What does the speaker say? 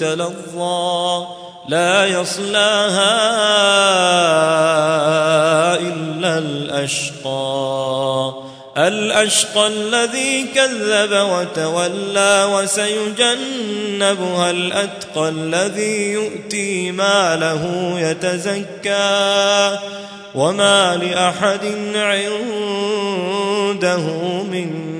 تلظى لا يصلاها إلا الأشقى. الأشقى الذي كذب وتولى وسيجنبها الأتقى الذي يؤتي ماله يتزكى. وما لأحد عنده من